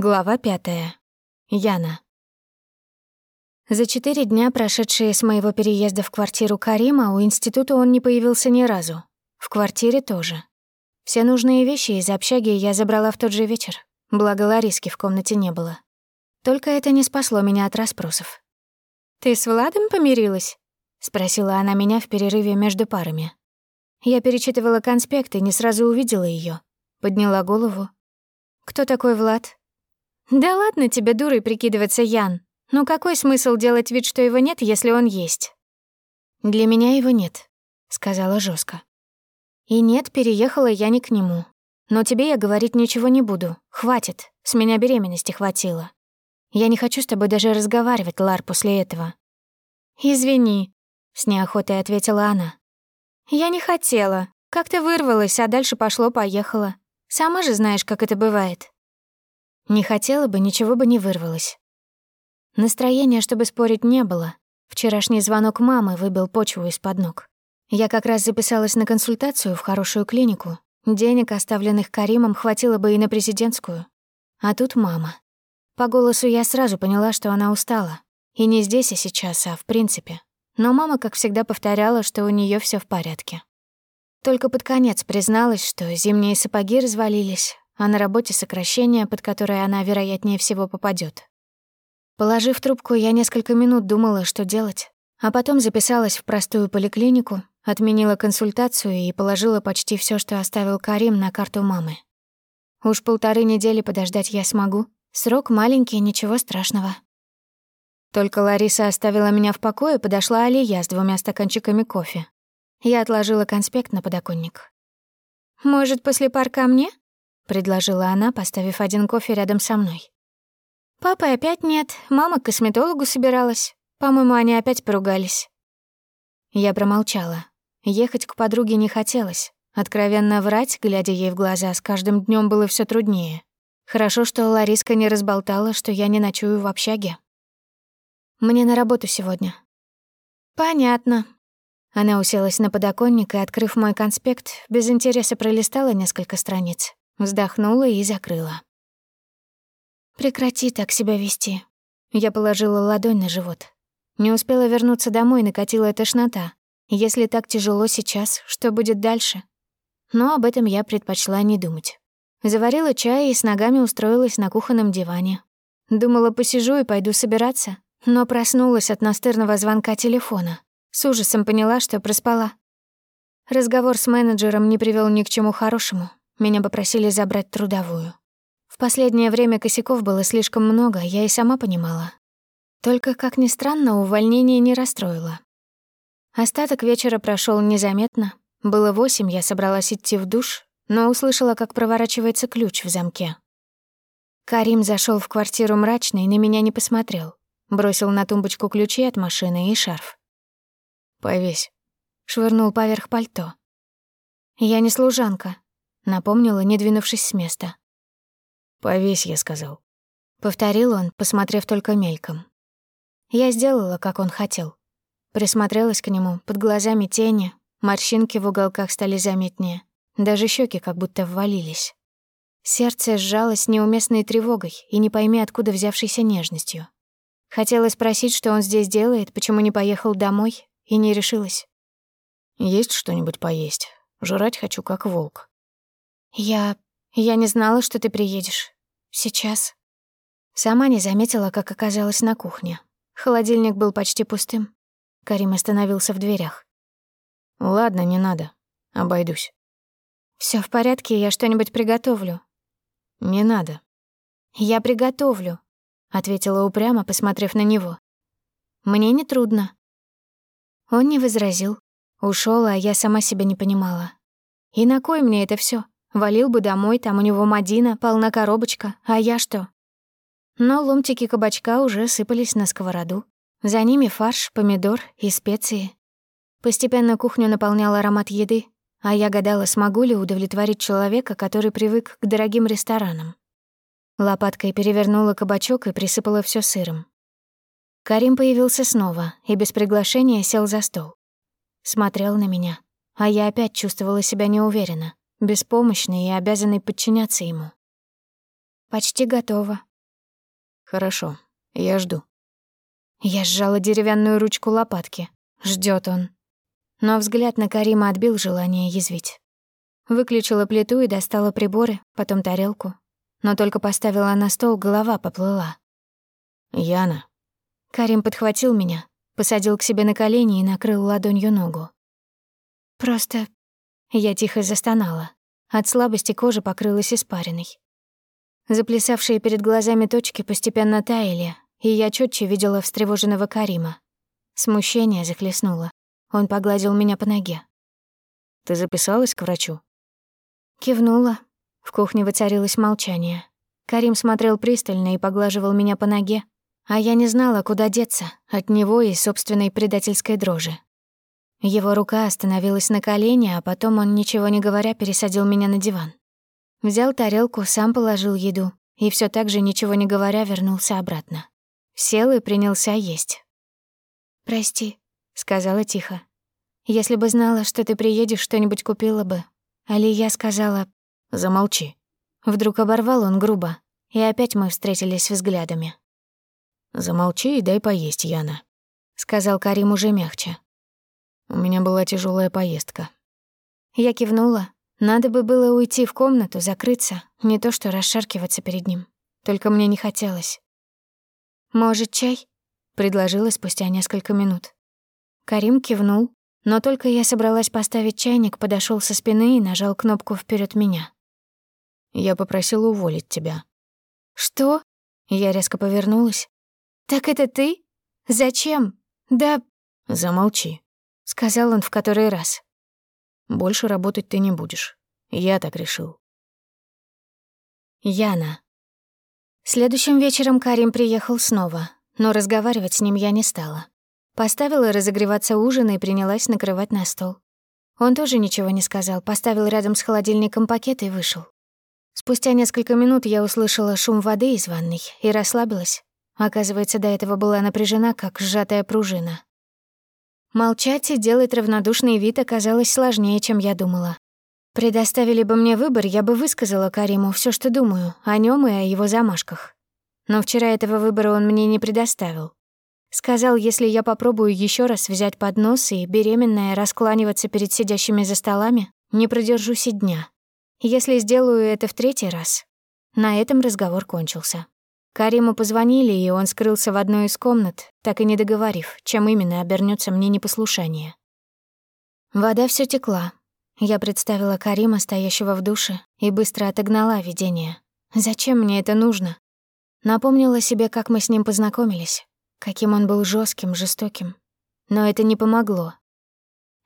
Глава пятая. Яна. За четыре дня, прошедшие с моего переезда в квартиру Карима, у института он не появился ни разу. В квартире тоже. Все нужные вещи из общаги я забрала в тот же вечер, благо Лариски в комнате не было. Только это не спасло меня от расспросов. «Ты с Владом помирилась?» — спросила она меня в перерыве между парами. Я перечитывала конспект и не сразу увидела ее. Подняла голову. «Кто такой Влад?» «Да ладно тебе, дурой, прикидываться, Ян. Ну какой смысл делать вид, что его нет, если он есть?» «Для меня его нет», — сказала жестко. «И нет, переехала я не к нему. Но тебе я говорить ничего не буду. Хватит. С меня беременности хватило. Я не хочу с тобой даже разговаривать, Лар, после этого». «Извини», — с неохотой ответила она. «Я не хотела. Как-то вырвалась, а дальше пошло-поехало. Сама же знаешь, как это бывает». Не хотела бы, ничего бы не вырвалось. Настроения, чтобы спорить, не было. Вчерашний звонок мамы выбил почву из-под ног. Я как раз записалась на консультацию в хорошую клинику. Денег, оставленных Каримом, хватило бы и на президентскую. А тут мама. По голосу я сразу поняла, что она устала. И не здесь и сейчас, а в принципе. Но мама, как всегда, повторяла, что у нее все в порядке. Только под конец призналась, что зимние сапоги развалились, а на работе сокращение, под которое она, вероятнее всего, попадет. Положив трубку, я несколько минут думала, что делать, а потом записалась в простую поликлинику, отменила консультацию и положила почти все, что оставил Карим, на карту мамы. Уж полторы недели подождать я смогу. Срок маленький, ничего страшного. Только Лариса оставила меня в покое, подошла Алия с двумя стаканчиками кофе. Я отложила конспект на подоконник. «Может, после парка мне?» Предложила она, поставив один кофе рядом со мной. Папы опять нет, мама к косметологу собиралась. По-моему, они опять поругались. Я промолчала. Ехать к подруге не хотелось. Откровенно врать, глядя ей в глаза, с каждым днем было все труднее. Хорошо, что Лариска не разболтала, что я не ночую в общаге. Мне на работу сегодня. Понятно. Она уселась на подоконник и, открыв мой конспект, без интереса пролистала несколько страниц. Вздохнула и закрыла. «Прекрати так себя вести». Я положила ладонь на живот. Не успела вернуться домой, накатила тошнота. Если так тяжело сейчас, что будет дальше? Но об этом я предпочла не думать. Заварила чай и с ногами устроилась на кухонном диване. Думала, посижу и пойду собираться, но проснулась от настырного звонка телефона. С ужасом поняла, что проспала. Разговор с менеджером не привел ни к чему хорошему. Меня попросили забрать трудовую. В последнее время косяков было слишком много, я и сама понимала. Только, как ни странно, увольнение не расстроило. Остаток вечера прошел незаметно. Было восемь, я собралась идти в душ, но услышала, как проворачивается ключ в замке. Карим зашел в квартиру мрачно и на меня не посмотрел. Бросил на тумбочку ключи от машины и шарф. «Повесь», — швырнул поверх пальто. «Я не служанка», напомнила, не двинувшись с места. «Повесь», — я сказал. Повторил он, посмотрев только мельком. Я сделала, как он хотел. Присмотрелась к нему, под глазами тени, морщинки в уголках стали заметнее, даже щеки как будто ввалились. Сердце сжалось неуместной тревогой и не пойми, откуда взявшейся нежностью. Хотела спросить, что он здесь делает, почему не поехал домой, и не решилась. «Есть что-нибудь поесть? Жрать хочу, как волк». «Я... я не знала, что ты приедешь. Сейчас». Сама не заметила, как оказалась на кухне. Холодильник был почти пустым. Карим остановился в дверях. «Ладно, не надо. Обойдусь». Все в порядке, я что-нибудь приготовлю». «Не надо». «Я приготовлю», — ответила упрямо, посмотрев на него. «Мне не трудно». Он не возразил. Ушел, а я сама себя не понимала. И на кой мне это все? Валил бы домой, там у него Мадина, полна коробочка, а я что? Но ломтики кабачка уже сыпались на сковороду. За ними фарш, помидор и специи. Постепенно кухню наполнял аромат еды, а я гадала, смогу ли удовлетворить человека, который привык к дорогим ресторанам. Лопаткой перевернула кабачок и присыпала все сыром. Карим появился снова и без приглашения сел за стол. Смотрел на меня, а я опять чувствовала себя неуверенно беспомощный и обязанный подчиняться ему. «Почти готово», Хорошо, я жду. Я сжала деревянную ручку лопатки. Ждет он. Но взгляд на Карима отбил желание язвить. Выключила плиту и достала приборы, потом тарелку. Но только поставила на стол, голова поплыла. «Яна». Карим подхватил меня, посадил к себе на колени и накрыл ладонью ногу. «Просто...» Я тихо застонала. От слабости кожа покрылась испариной. Заплясавшие перед глазами точки постепенно таяли, и я четче видела встревоженного Карима. Смущение захлестнуло. Он погладил меня по ноге. «Ты записалась к врачу?» Кивнула. В кухне воцарилось молчание. Карим смотрел пристально и поглаживал меня по ноге, а я не знала, куда деться от него и собственной предательской дрожи. Его рука остановилась на колене, а потом он, ничего не говоря, пересадил меня на диван. Взял тарелку, сам положил еду и все так же, ничего не говоря, вернулся обратно. Сел и принялся есть. «Прости», — сказала тихо. «Если бы знала, что ты приедешь, что-нибудь купила бы». Али я сказала «Замолчи». Вдруг оборвал он грубо, и опять мы встретились взглядами. «Замолчи и дай поесть, Яна», — сказал Карим уже мягче. «У меня была тяжелая поездка». Я кивнула, надо бы было уйти в комнату, закрыться, не то что расшаркиваться перед ним. Только мне не хотелось. «Может, чай?» — предложила спустя несколько минут. Карим кивнул, но только я собралась поставить чайник, подошел со спины и нажал кнопку вперед меня. «Я попросил уволить тебя». «Что?» Я резко повернулась. «Так это ты? Зачем? Да...» «Замолчи», — сказал он в который раз. Больше работать ты не будешь. Я так решил. Яна. Следующим вечером Карим приехал снова, но разговаривать с ним я не стала. Поставила разогреваться ужин и принялась накрывать на стол. Он тоже ничего не сказал, поставил рядом с холодильником пакет и вышел. Спустя несколько минут я услышала шум воды из ванной и расслабилась. Оказывается, до этого была напряжена, как сжатая пружина. Молчать и делать равнодушный вид оказалось сложнее, чем я думала. Предоставили бы мне выбор, я бы высказала Кариму все, что думаю, о нем и о его замашках. Но вчера этого выбора он мне не предоставил. Сказал, если я попробую еще раз взять поднос и, беременная, раскланиваться перед сидящими за столами, не продержусь и дня. Если сделаю это в третий раз, на этом разговор кончился. Кариму позвонили, и он скрылся в одной из комнат, так и не договорив, чем именно обернется мне непослушание. Вода все текла. Я представила Карима, стоящего в душе, и быстро отогнала видение. Зачем мне это нужно? Напомнила себе, как мы с ним познакомились, каким он был жестким, жестоким. Но это не помогло.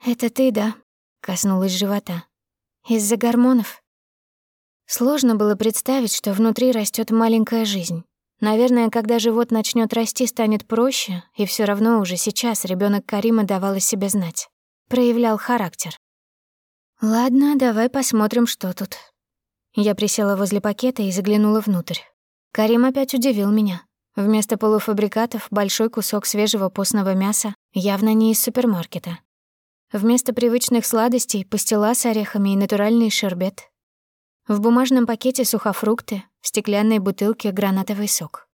«Это ты, да?» — коснулась живота. «Из-за гормонов?» Сложно было представить, что внутри растет маленькая жизнь. Наверное, когда живот начнет расти, станет проще, и все равно уже сейчас ребенок Карима давал о себе знать. Проявлял характер. «Ладно, давай посмотрим, что тут». Я присела возле пакета и заглянула внутрь. Карим опять удивил меня. Вместо полуфабрикатов — большой кусок свежего постного мяса, явно не из супермаркета. Вместо привычных сладостей — пастила с орехами и натуральный шербет. В бумажном пакете сухофрукты, в стеклянной бутылке гранатовый сок.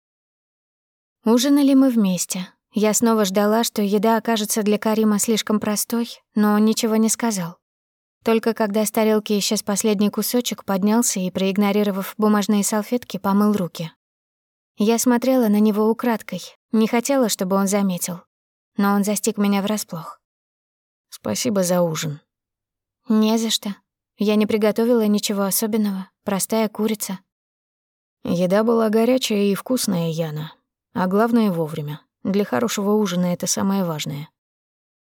Ужинали мы вместе. Я снова ждала, что еда окажется для Карима слишком простой, но он ничего не сказал. Только когда с тарелки исчез последний кусочек, поднялся и, проигнорировав бумажные салфетки, помыл руки. Я смотрела на него украдкой, не хотела, чтобы он заметил. Но он застиг меня врасплох. «Спасибо за ужин». «Не за что. Я не приготовила ничего особенного. Простая курица. Еда была горячая и вкусная, Яна. А главное — вовремя. Для хорошего ужина это самое важное.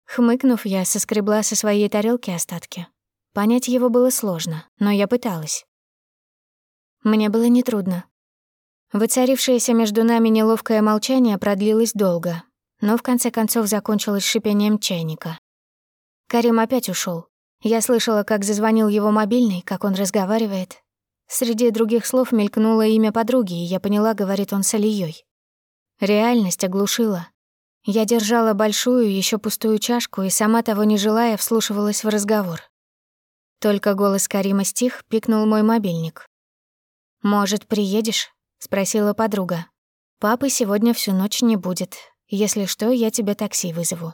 Хмыкнув, я соскребла со своей тарелки остатки. Понять его было сложно, но я пыталась. Мне было нетрудно. Воцарившееся между нами неловкое молчание продлилось долго, но в конце концов закончилось шипением чайника. Карим опять ушел. Я слышала, как зазвонил его мобильный, как он разговаривает. Среди других слов мелькнуло имя подруги, и я поняла, говорит он с Алией. Реальность оглушила. Я держала большую, еще пустую чашку и, сама того не желая, вслушивалась в разговор. Только голос Карима стих, пикнул мой мобильник. «Может, приедешь?» — спросила подруга. Папы сегодня всю ночь не будет. Если что, я тебе такси вызову».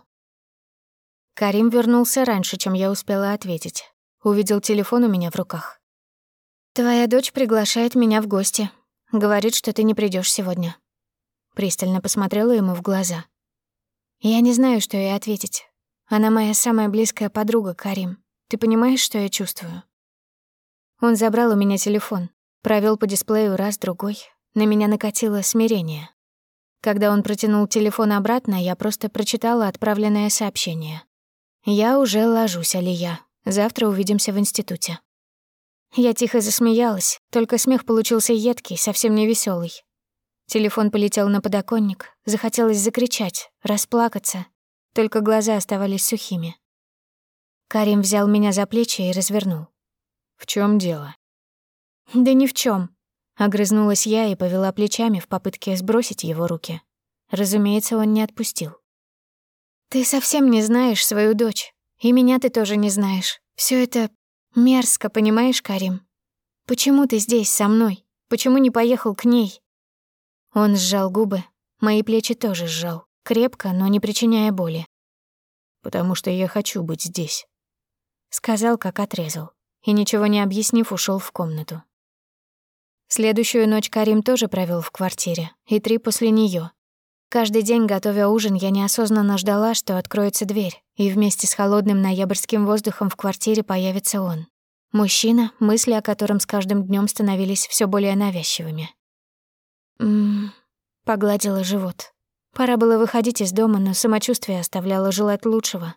Карим вернулся раньше, чем я успела ответить. Увидел телефон у меня в руках. «Твоя дочь приглашает меня в гости. Говорит, что ты не придешь сегодня». Пристально посмотрела ему в глаза. Я не знаю, что ей ответить. Она моя самая близкая подруга, Карим. Ты понимаешь, что я чувствую? Он забрал у меня телефон, провел по дисплею раз-другой. На меня накатило смирение. Когда он протянул телефон обратно, я просто прочитала отправленное сообщение. «Я уже ложусь, Алия. Завтра увидимся в институте». Я тихо засмеялась, только смех получился едкий, совсем не веселый. Телефон полетел на подоконник, захотелось закричать, расплакаться, только глаза оставались сухими. Карим взял меня за плечи и развернул. «В чем дело?» «Да ни в чем. огрызнулась я и повела плечами в попытке сбросить его руки. Разумеется, он не отпустил. «Ты совсем не знаешь свою дочь, и меня ты тоже не знаешь. Все это Мерзко, понимаешь, Карим? Почему ты здесь со мной? Почему не поехал к ней? Он сжал губы, мои плечи тоже сжал, крепко, но не причиняя боли. Потому что я хочу быть здесь, сказал, как отрезал, и ничего не объяснив, ушел в комнату. Следующую ночь Карим тоже провел в квартире, и три после нее. Каждый день, готовя ужин, я неосознанно ждала, что откроется дверь, и вместе с холодным ноябрьским воздухом в квартире появится он. Мужчина, мысли о котором с каждым днем становились все более навязчивыми. Ммм, погладила живот. Пора было выходить из дома, но самочувствие оставляло желать лучшего.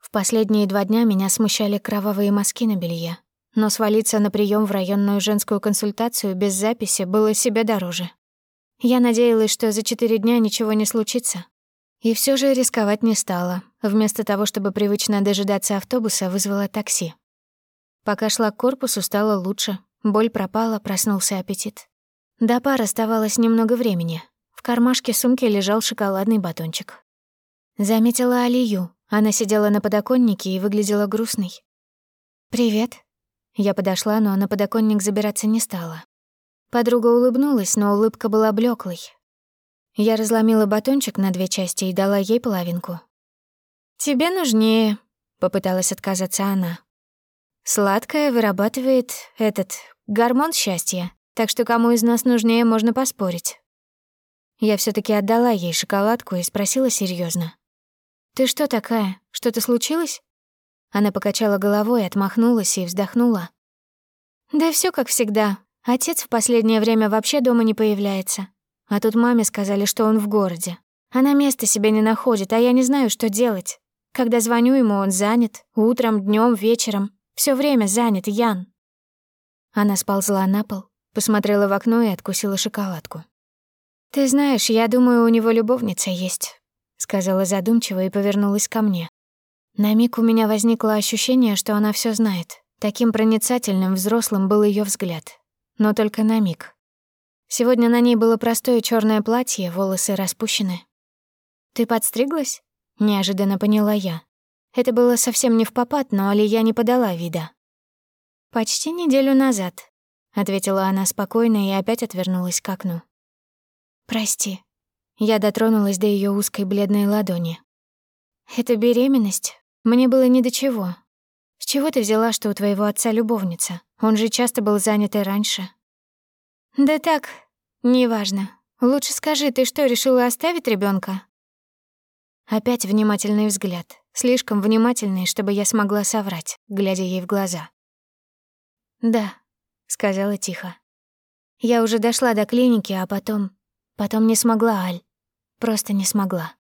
В последние два дня меня смущали кровавые мазки на белье, но свалиться на прием в районную женскую консультацию без записи было себе дороже. Я надеялась, что за четыре дня ничего не случится. И все же рисковать не стала. Вместо того, чтобы привычно дожидаться автобуса, вызвала такси. Пока шла к корпусу, стало лучше. Боль пропала, проснулся аппетит. До пар оставалось немного времени. В кармашке сумки лежал шоколадный батончик. Заметила Алию. Она сидела на подоконнике и выглядела грустной. «Привет». Я подошла, но на подоконник забираться не стала. Подруга улыбнулась, но улыбка была блеклой. Я разломила батончик на две части и дала ей половинку. «Тебе нужнее», — попыталась отказаться она. «Сладкое вырабатывает этот гормон счастья, так что кому из нас нужнее, можно поспорить». Я все таки отдала ей шоколадку и спросила серьезно: «Ты что такая? Что-то случилось?» Она покачала головой, отмахнулась и вздохнула. «Да все как всегда. Отец в последнее время вообще дома не появляется. А тут маме сказали, что он в городе. Она места себе не находит, а я не знаю, что делать. Когда звоню ему, он занят. Утром, днем, вечером. Все время занят, Ян. Она сползла на пол, посмотрела в окно и откусила шоколадку. «Ты знаешь, я думаю, у него любовница есть», — сказала задумчиво и повернулась ко мне. На миг у меня возникло ощущение, что она все знает. Таким проницательным взрослым был ее взгляд но только на миг. Сегодня на ней было простое черное платье, волосы распущены. «Ты подстриглась?» — неожиданно поняла я. Это было совсем не в попад, но Алия не подала вида. «Почти неделю назад», — ответила она спокойно и опять отвернулась к окну. «Прости». Я дотронулась до ее узкой бледной ладони. «Это беременность. Мне было ни до чего. С чего ты взяла, что у твоего отца любовница? Он же часто был занят и раньше. Да так, неважно. Лучше скажи, ты что, решила оставить ребенка? Опять внимательный взгляд. Слишком внимательный, чтобы я смогла соврать, глядя ей в глаза. «Да», — сказала тихо. «Я уже дошла до клиники, а потом... Потом не смогла, Аль. Просто не смогла».